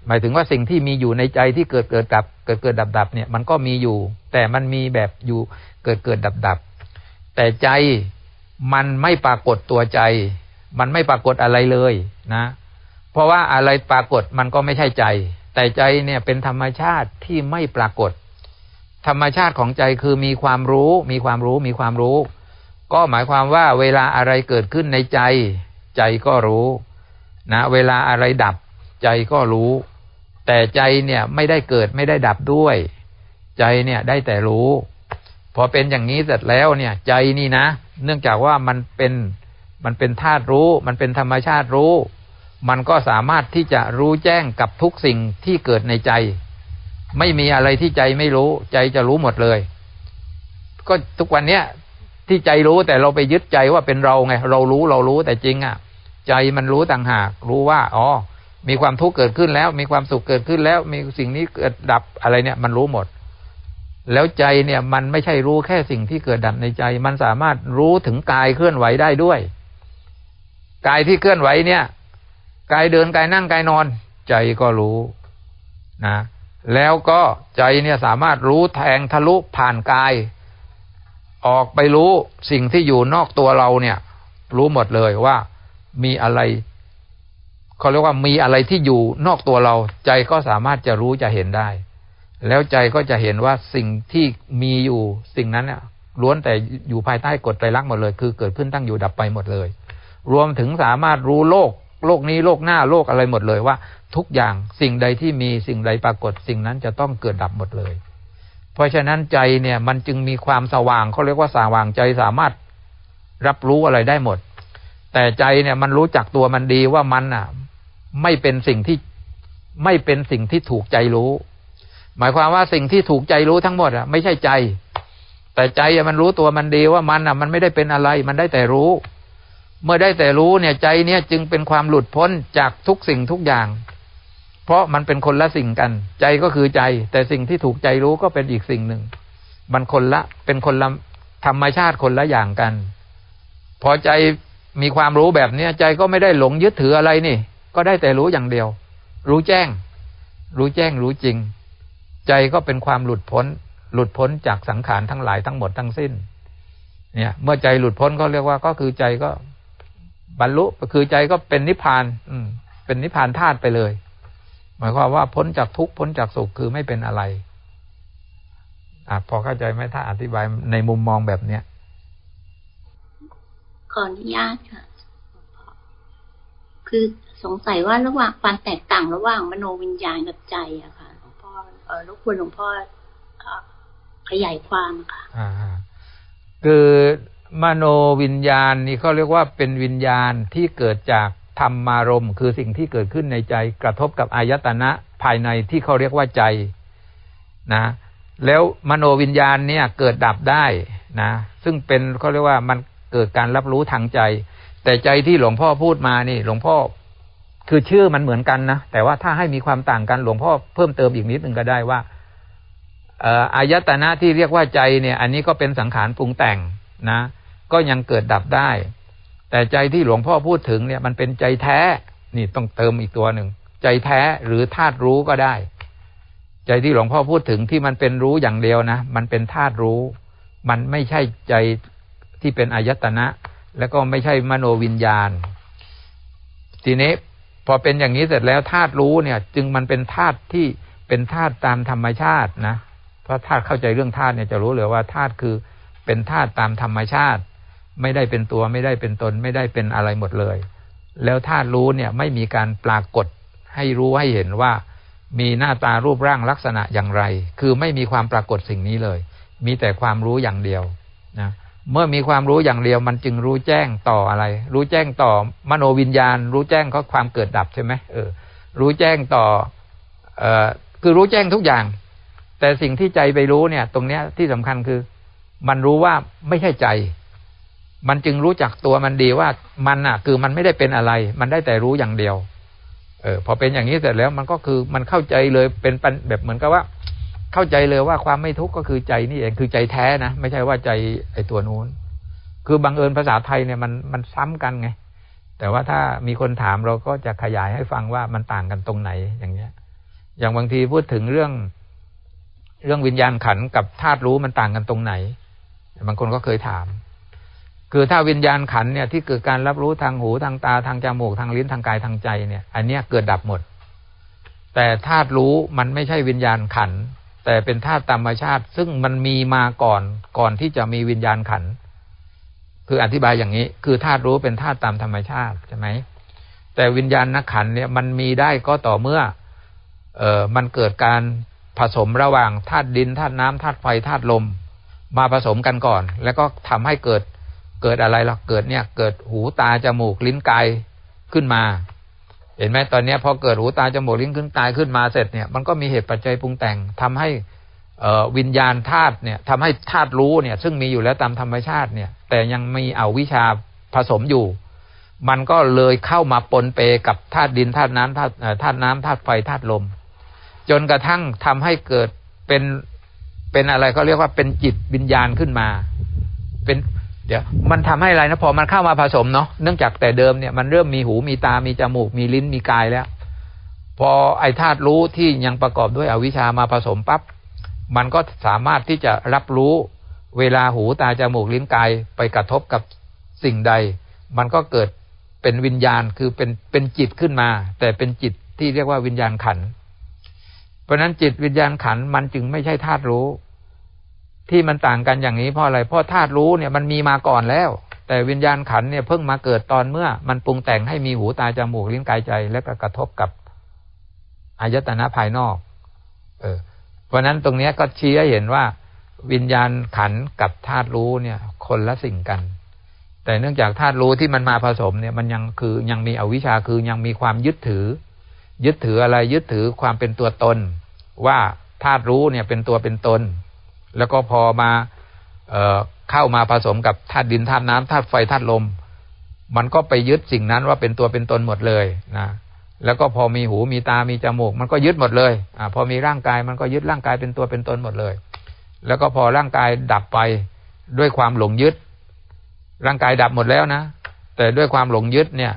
หมายถึงว่าสิ่งที่มีอยู่ในใจที่เกิดเกิดดับ เกิดเกิดดับดับเนี่ยมันก็มีอยู่ แต่มันมีแบบอยู่เกิดเกิดดับดับ แต่ใจมันไม่ปรากฏตัวใจ มันไม่ปรากฏอะไรเลยนะ เพราะว่าอะไรปรากฏมันก็ไม่ใช่ใจ แต่ใจเนี่ยเป็นธรรมชาติที่ไม่ปรากฏ ธรรมชาติของใจคือมีความรู้ มีความรู้ มีความรู้ ก็หมายความว่าเวลาอะไรเกิดขึ้นในใจ ใจก็รู้นะ เวลาอะไรดับ ใจก็รู้ แต่ใจเนี่ยไม่ได้เกิดไม่ได้ดับด้วย ใจเนี่ยได้แต่รู้ พอเป็นอย่างนี้เสร็จแล้วเนี่ย ใจนี่นะ เนื่องจากว่ามันเป็นมันเป็นธาตุรู้ มันเป็นธรรมชาติรู้ มันก็สามารถที่จะรู้แจ้งกับทุกสิ่งที่เกิดในใจ ไม่มีอะไรที่ใจไม่รู้ ใจจะรู้หมดเลย ก็ทุกวันเนี้ยที่ใจรู้แต่เราไปยึดใจว่าเป็นเราไง เรารู้เรารู้แต่จริงอะ ใจมันรู้ต่างหาก รู้ว่า อ๋อ มีความทุกข์เกิดขึ้นแล้ว มีความสุขเกิดขึ้นแล้ว มีสิ่งนี้เกิดดับอะไรเนี่ย มันรู้หมด แล้วใจเนี่ย มันไม่ใช่รู้แค่สิ่งที่เกิดดับในใจ มันสามารถรู้ถึงกายเคลื่อนไหวได้ด้วยกายที่เคลื่อนไหวเนี่ยกายเดินกายนั่งกายนอน ใจก็รู้นะแล้วก็ใจเนี่ยสามารถรู้แทงทะลุผ่านกาย ออกไปรู้สิ่งที่อยู่นอกตัวเราเนี่ย รู้หมดเลยว่ามีอะไร เขาเรียกว่ามีอะไรที่อยู่นอกตัวเราใจก็สามารถจะรู้จะเห็นได้ แล้วใจก็จะเห็นว่าสิ่งที่มีอยู่สิ่งนั้นเนี่ยล้วนแต่อยู่ภายใต้กฎไตรลักษณ์หมดเลย คือเกิดขึ้นตั้งอยู่ดับไปหมดเลย รวมถึงสามารถรู้โลก โลกนี้โลกหน้าโลกอะไรหมดเลยว่า ทุกอย่างสิ่งใดที่มีสิ่งใดปรากฏ สิ่งนั้นจะต้องเกิดดับหมดเลย เพราะฉะนั้นใจเนี่ยมันจึงมีความสว่างเขาเรียกว่าสว่างใจสามารถรับรู้อะไรได้หมด แต่ใจเนี่ยมันรู้จักตัวมันดีว่ามันอะ ไม่เป็นสิ่งที่ไม่เป็นสิ่งที่ถูกใจรู้ หมายความว่าสิ่งที่ถูกใจรู้ทั้งหมดอะไม่ใช่ใจ แต่ใจมันรู้ตัวมันดีว่ามันอะ มันไม่ได้เป็นอะไร มันได้แต่รู้ เมื่อได้แต่รู้เนี่ยใจเนี่ยจึงเป็นความหลุดพ้นจากทุกสิ่งทุกอย่าง เพราะมันเป็นคนละสิ่งกัน ใจก็คือใจ แต่สิ่งที่ถูกใจรู้ก็เป็นอีกสิ่งหนึ่ง มันคนละเป็นคนละธรรมชาติคนละอย่างกัน พอใจมีความรู้แบบเนี้ยใจก็ไม่ได้หลงยึดถืออะไรนี่ ก็ได้แต่รู้อย่างเดียว รู้แจ้ง รู้แจ้งรู้จริง ใจก็เป็นความหลุดพ้น หลุดพ้นจากสังขารทั้งหลายทั้งหมดทั้งสิ้น เนี่ย เมื่อใจหลุดพ้นเขาเรียกว่าก็คือใจก็บรรลุคือใจก็เป็นนิพพาน อืม เป็นนิพพานธาตุไปเลย หมายความว่าพ้นจากทุกข์พ้นจากสุขคือไม่เป็นอะไรอะพอเข้าใจไหมถ้าอธิบายในมุมมองแบบเนี้ยขออนุญาตค่ะ คือ สงสัยว่าระหว่างความแตกต่างระหว่างมโนวิญญาณกับใจอะค่ะหลวงพ่อเออรบกวนหลวงพ่อขยายความค่ะอ่าคือมโนวิญญาณนี่เขาเรียกว่าเป็นวิญญาณที่เกิดจากธรรมารมณ์คือสิ่งที่เกิดขึ้นในใจกระทบกับอายตนะภายในที่เขาเรียกว่าใจนะ แล้วมโนวิญญาณเนี่ยเกิดดับได้นะ ซึ่งเป็นเขาเรียกว่ามันเกิดการรับรู้ทางใจ แต่ใจที่หลวงพ่อพูดมานี่ หลวงพ่อ คือชื่อมันเหมือนกันนะ แต่ว่าถ้าให้มีความต่างกันหลวงพ่อเพิ่มเติมอีกนิดหนึ่งก็ได้ว่าเอ่ออายตนะที่เรียกว่าใจเนี่ย อันนี้ก็เป็นสังขารปรุงแต่งนะ ก็ยังเกิดดับได้ แต่ใจที่หลวงพ่อพูดถึงเนี่ย มันเป็นใจแท้ นี่ต้องเติมอีกตัวหนึ่ง ใจแท้หรือธาตุรู้ก็ได้ ใจที่หลวงพ่อพูดถึงที่มันเป็นรู้อย่างเดียวนะ มันเป็นธาตุรู้ มันไม่ใช่ใจที่เป็นอายตนะ แล้วก็ไม่ใช่มโนวิญญาณ ทีนี้ พอเป็นอย่างนี้เสร็จแล้วธาตุรู้เนี่ย จึงมันเป็นธาตุที่เป็นธาตุตามธรรมชาตินะเพราะธาตุเข้าใจเรื่องธาตุเนี่ยจะรู้เลยว่าธาตุคือเป็นธาตุตามธรรมชาติ ไม่ได้เป็นตัวไม่ได้เป็นตนไม่ได้เป็นอะไรหมดเลย แล้วธาตุรู้เนี่ยไม่มีการปรากฏให้รู้ให้เห็นว่า มีหน้าตารูปร่างลักษณะอย่างไร คือไม่มีความปรากฏสิ่งนี้เลย มีแต่ความรู้อย่างเดียว เมื่อมีความรู้อย่างเดียวมันจึงรู้แจ้งต่ออะไร รู้แจ้งต่อมโนวิญญาณ รู้แจ้งเขาความเกิดดับใช่ไหมเออ รู้แจ้งต่อ เอ่อคือรู้แจ้งทุกอย่าง แต่สิ่งที่ใจไปรู้เนี่ย ตรงเนี้ยที่สำคัญคือ มันรู้ว่าไม่ใช่ใจ มันจึงรู้จักตัวมันดีว่ามันอะ คือมันไม่ได้เป็นอะไร มันได้แต่รู้อย่างเดียว เออ พอเป็นอย่างนี้เสร็จแล้วมันก็คือมันเข้าใจเลยเป็นแบบเหมือนกับว่า เข้าใจเลยว่าความไม่ทุกข์ก็คือใจนี่เองคือใจแท้นะไม่ใช่ว่าใจไอ้ตัวนู้น คือบังเอิญภาษาไทยเนี่ยมันมันซ้ำกันไง แต่ว่าถ้ามีคนถามเราก็จะขยายให้ฟังว่ามันต่างกันตรงไหนอย่างเงี้ย อย่างบางทีพูดถึงเรื่องเรื่องวิญญาณขันกับธาตุรู้มันต่างกันตรงไหน บางคนก็เคยถาม คือถ้าวิญญาณขันเนี่ยที่เกิดการรับรู้ทางหูทางตาทางจมูกทางลิ้นทางกายทางใจเนี่ย อันเนี้ยเกิดดับหมด แต่ธาตุรู้มันไม่ใช่วิญญาณขัน แต่เป็นธาตุธรรมชาติ ซึ่งมันมีมาก่อนก่อนที่จะมีวิญญาณขัน คืออธิบายอย่างนี้ คือธาตุรู้เป็นธาตุตามธรรมชาติใช่ไหมแต่วิญญาณนักขันเนี่ยมันมีได้ก็ต่อเมื่อ เอ่อมันเกิดการผสมระหว่างธาตุดินธาตุน้ำธาตุไฟธาตุลม มาผสมกันก่อน แล้วก็ทำให้เกิดเกิดอะไรหรอกเกิดเนี่ย เกิดหูตาจมูกลิ้นกายขึ้นมา เห็นไหมตอนนี้พอเกิดหูตาจมูกลิ้นขึ้นกายขึ้นมาเสร็จเนี่ย มันก็มีเหตุปัจจัยปรุงแต่งทำให้วิญญาณธาตุเนี่ยทำให้ธาตุรู้เนี่ย ซึ่งมีอยู่แล้วตามธรรมชาติเนี่ย แต่ยังมีเอาวิชาผสมอยู่ มันก็เลยเข้ามาปนเปกับธาตุดินธาตุน้ำธาตุธาตุน้ำธาตุไฟธาตุลม จนกระทั่งทำให้เกิดเป็นเป็นอะไรเขาเรียกว่าเป็นจิตวิญญาณขึ้นมา เป็น เดี๋ยวมันทำให้อะไรนะพอมันเข้ามาผสมเนาะเนื่องจากแต่เดิมเนี่ยมันเริ่มมีหูมีตามีจมูกมีลิ้นมีกายแล้ว พอไอ้ธาตุรู้ที่ยังประกอบด้วยอวิชามาผสมปั๊บมันก็สามารถที่จะรับรู้เวลาหูตาจมูกลิ้นกายไปกระทบกับสิ่งใด มันก็เกิดเป็นวิญญาณคือเป็นเป็นจิตขึ้นมา แต่เป็นจิตที่เรียกว่าวิญญาณขัน เพราะนั้นจิตวิญญาณขันมันจึงไม่ใช่ธาตุรู้ ที่มันต่างกันอย่างนี้เพราะอะไรเพราะธาตุรู้เนี่ยมันมีมาก่อนแล้ว แต่วิญญาณขันเนี่ยเพิ่งมาเกิดตอนเมื่อ มันปรุงแต่งให้มีหูตาจมูกลิ้นกายใจ แล้วก็กระทบกับอายตนะภายนอก เออเพราะนั้นตรงนี้ก็ชี้ให้เห็นว่า วิญญาณขันกับธาตุรู้เนี่ย คนละสิ่งกัน แต่เนื่องจากธาตุรู้ที่มันมาผสมเนี่ย มันยังคือยังมีอวิชชาคือยังมีความยึดถือ ยึดถืออะไรยึดถือความเป็นตัวตน ว่าธาตุรู้เนี่ยเป็นตัวเป็นตน แล้วก็พอมาเออเข้ามาผสมกับธาตุดินธาตุน้ำธาตุไฟธาตุลม มันก็ไปยึดสิ่งนั้นว่าเป็นตัวเป็นตนหมดเลยนะแล้วก็พอมีหูมีตามีจมูก มันก็ยึดหมดเลยอ่าพอมีร่างกายมันก็ยึดร่างกายเป็นตัวเป็นตนหมดเลย แล้วก็พอร่างกายดับไปด้วยความหลงยึด ร่างกายดับหมดแล้วนะ แต่ด้วยความหลงยึดเนี่ย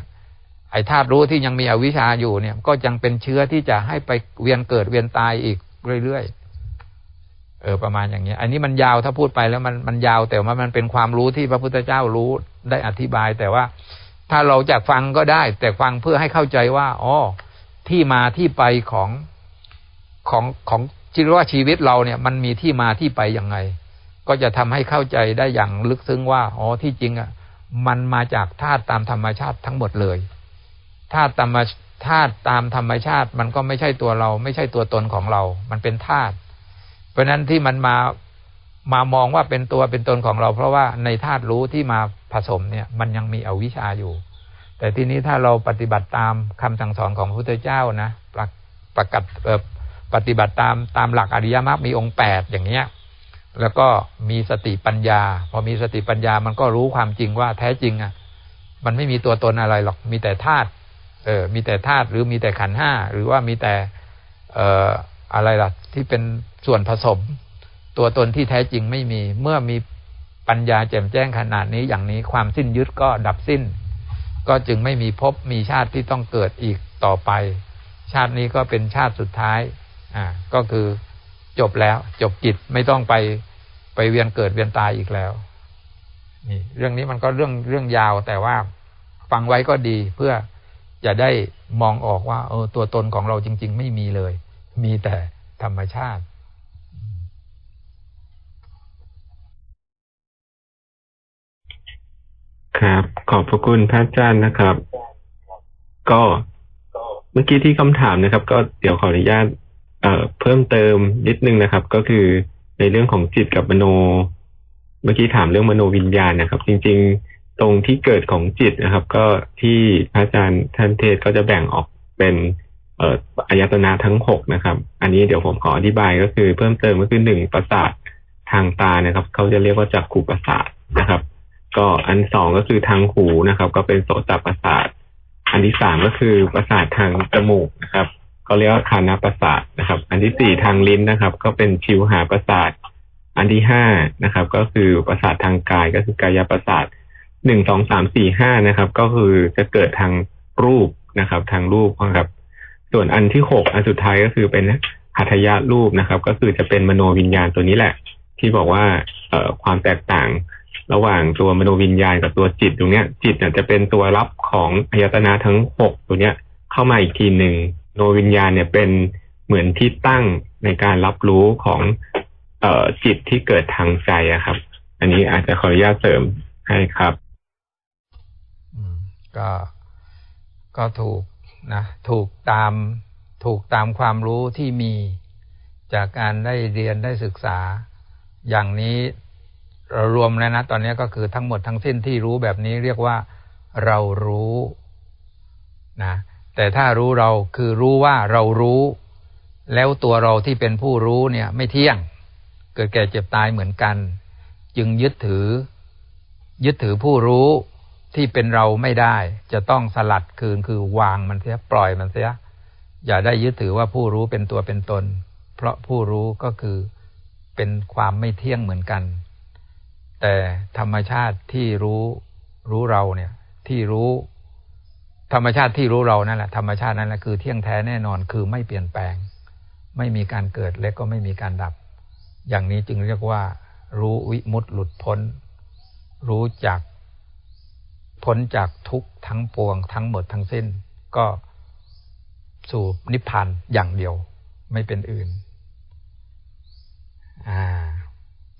ไอ้ธาตุรู้ที่ยังมีอวิชชาอยู่เนี่ย ก็ยังเป็นเชื้อที่จะให้ไปเวียนเกิดเวียนตายอีกเรื่อยๆ เออประมาณอย่างเงี้ย อันนี้มันยาวถ้าพูดไปแล้วมันมันยาวแต่ว่ามันเป็นความรู้ที่พระพุทธเจ้ารู้ได้อธิบาย แต่ว่าถ้าเราจะฟังก็ได้ แต่ฟังเพื่อให้เข้าใจว่าอ๋อที่มาที่ไปของของของชีวิตว่าชีวิตเราเนี่ย มันมีที่มาที่ไปยังไง ก็จะทำให้เข้าใจได้อย่างลึกซึ้งว่าอ๋อที่จริงอะ มันมาจากธาตุตามธรรมชาติทั้งหมดเลยธาตุธรรมธาตุตามธรรมชาติ มันก็ไม่ใช่ตัวเรา ไม่ใช่ตัวตนของเรา มันเป็นธาตุ เพราะนั้นที่มันมามามองว่าเป็นตัวเป็นตนของเรา เพราะว่าในธาตุรู้ที่มาผสมเนี่ย มันยังมีอวิชชาอยู่ แต่ทีนี้ถ้าเราปฏิบัติตามคำสั่งสอนของพระพุทธเจ้านะประประกาศปฏิบัติตามตามหลักอริยมรรคมีองค์แปดอย่างเนี้ยแล้วก็มีสติปัญญา พอมีสติปัญญามันก็รู้ความจริงว่าแท้จริงอะ มันไม่มีตัวตนอะไรหรอกมีแต่ธาตุเออมีแต่ธาตุหรือมีแต่ขันห้าหรือว่ามีแต่ เอ่ออะไรล่ะ ที่เป็น ส่วนผสม ตัวตนที่แท้จริงไม่มี เมื่อมีปัญญาแจ่มแจ้งขนาดนี้อย่างนี้ความสิ้นยึดก็ดับสิ้น ก็จึงไม่มีภพมีชาติที่ต้องเกิดอีกต่อไป ชาตินี้ก็เป็นชาติสุดท้ายอ่าก็คือจบแล้ว จบจิตไม่ต้องไปไปเวียนเกิดเวียนตายอีกแล้วนี่เรื่องนี้มันก็เรื่องเรื่องยาวแต่ว่าฟังไว้ก็ดีเพื่อจะได้มองออกว่า เออตัวตนของเราจริง ๆ ไม่มีเลย มีแต่ธรรมชาติ ครับ ขอบพระคุณพระอาจารย์นะครับ ก็เมื่อกี้ที่คำถามนะครับ ก็เดี๋ยวขออนุญาตเอ่อเพิ่มเติมนิดนึงนะครับ ก็คือในเรื่องของจิตกับมโน เมื่อกี้ถามเรื่องมโนวิญญาณนะครับ จริง ๆ ตรงที่เกิดของจิตนะครับ ก็ที่พระอาจารย์ท่านเทศก็จะแบ่งออกเป็นเอ่ออายตนะทั้งหกนะครับ อันนี้เดี๋ยวผมขออธิบายก็คือเพิ่มเติมก็คือหนึ่งประสาททางตานะครับ เขาจะเรียกว่าจักขุประสาทนะครับ ก็อันสองก็คือทางหูนะครับ ก็เป็นโสตประสาท อันที่สามก็คือประสาททางจมูกนะครับก็เรียกว่าคานาประสาทนะครับ อันที่สี่ทางลิ้นนะครับ ก็เป็นชิวหาประสาท อันที่ห้านะครับ ก็คือประสาททางกายก็คือกายประสาทหนึ่งสองสามสี่ห้านะครับ ก็คือจะเกิดทางรูปนะครับ ทางรูปนะครับ ส่วนอันที่หกอันสุดท้ายก็คือเป็นหัตถยะรูปนะครับ ก็คือจะเป็นมโนวิญญาณตัวนี้แหละ ที่บอกว่าเอ่อความแตกต่าง ระหว่างตัวมโนวิญญาณกับตัวจิตตรงเนี้ย จิตเนี่ยจะเป็นตัวรับของอายตนะทั้งหกตัวเนี้ย เข้ามาอีกทีหนึ่งโนวิญญาณเนี่ยเป็นเหมือนที่ตั้งในการรับรู้ของเอ่อจิตที่เกิดทางใจอะครับ อันนี้อาจจะขออนุญาตเสริมให้ครับก็ก็ถูกนะถูกตามถูกตามความรู้ที่มีจากการได้เรียนได้ศึกษา อย่างนี้ รารวมแล้วนะตอนนี้ก็คือทั้งหมดทั้งสิ้นที่รู้แบบนี้เรียกว่าเรารู้นะแต่ถ้ารู้เราคือรู้ว่าเรารู้ แล้วตัวเราที่เป็นผู้รู้เนี่ย ไม่เที่ยง เกิดแก่เจ็บตายเหมือนกัน จึงยึดถือ ยึดถือผู้รู้ที่เป็นเราไม่ได้ จะต้องสลัดคืนคือวางมันเสียปล่อยมันเสียอย่าได้ยึดถือว่าผู้รู้เป็นตัวเป็นตน เพราะผู้รู้ก็คือเป็นความไม่เที่ยงเหมือนกัน แต่ธรรมชาติที่รู้รู้เราเนี่ย ที่รู้ ธรรมชาติที่รู้เรานั่นแหละธรรมชาตินั่นแหละคือเที่ยงแท้แน่นอนคือไม่เปลี่ยนแปลง ไม่มีการเกิดและก็ไม่มีการดับ อย่างนี้จึงเรียกว่า รู้วิมุตติหลุดพ้น รู้จักพ้นจากทุกทั้งปวงทั้งหมดทั้งสิ้น ก็สู่นิพพานอย่างเดียว ไม่เป็นอื่น อ่า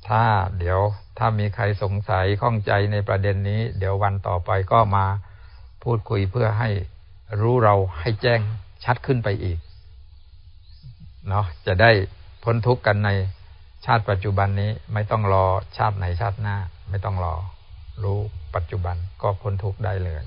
ถ้าเดี๋ยวถ้ามีใครสงสัยข้องใจในประเด็นนี้ เดี๋ยววันต่อไปก็มาพูดคุยเพื่อให้รู้เราให้แจ้งชัดขึ้นไปอีกเนาะจะได้พ้นทุกข์กันในชาติปัจจุบันนี้ไม่ต้องรอชาติไหนชาติหน้า ไม่ต้องรอ รู้ปัจจุบันก็พ้นทุกข์ได้เลย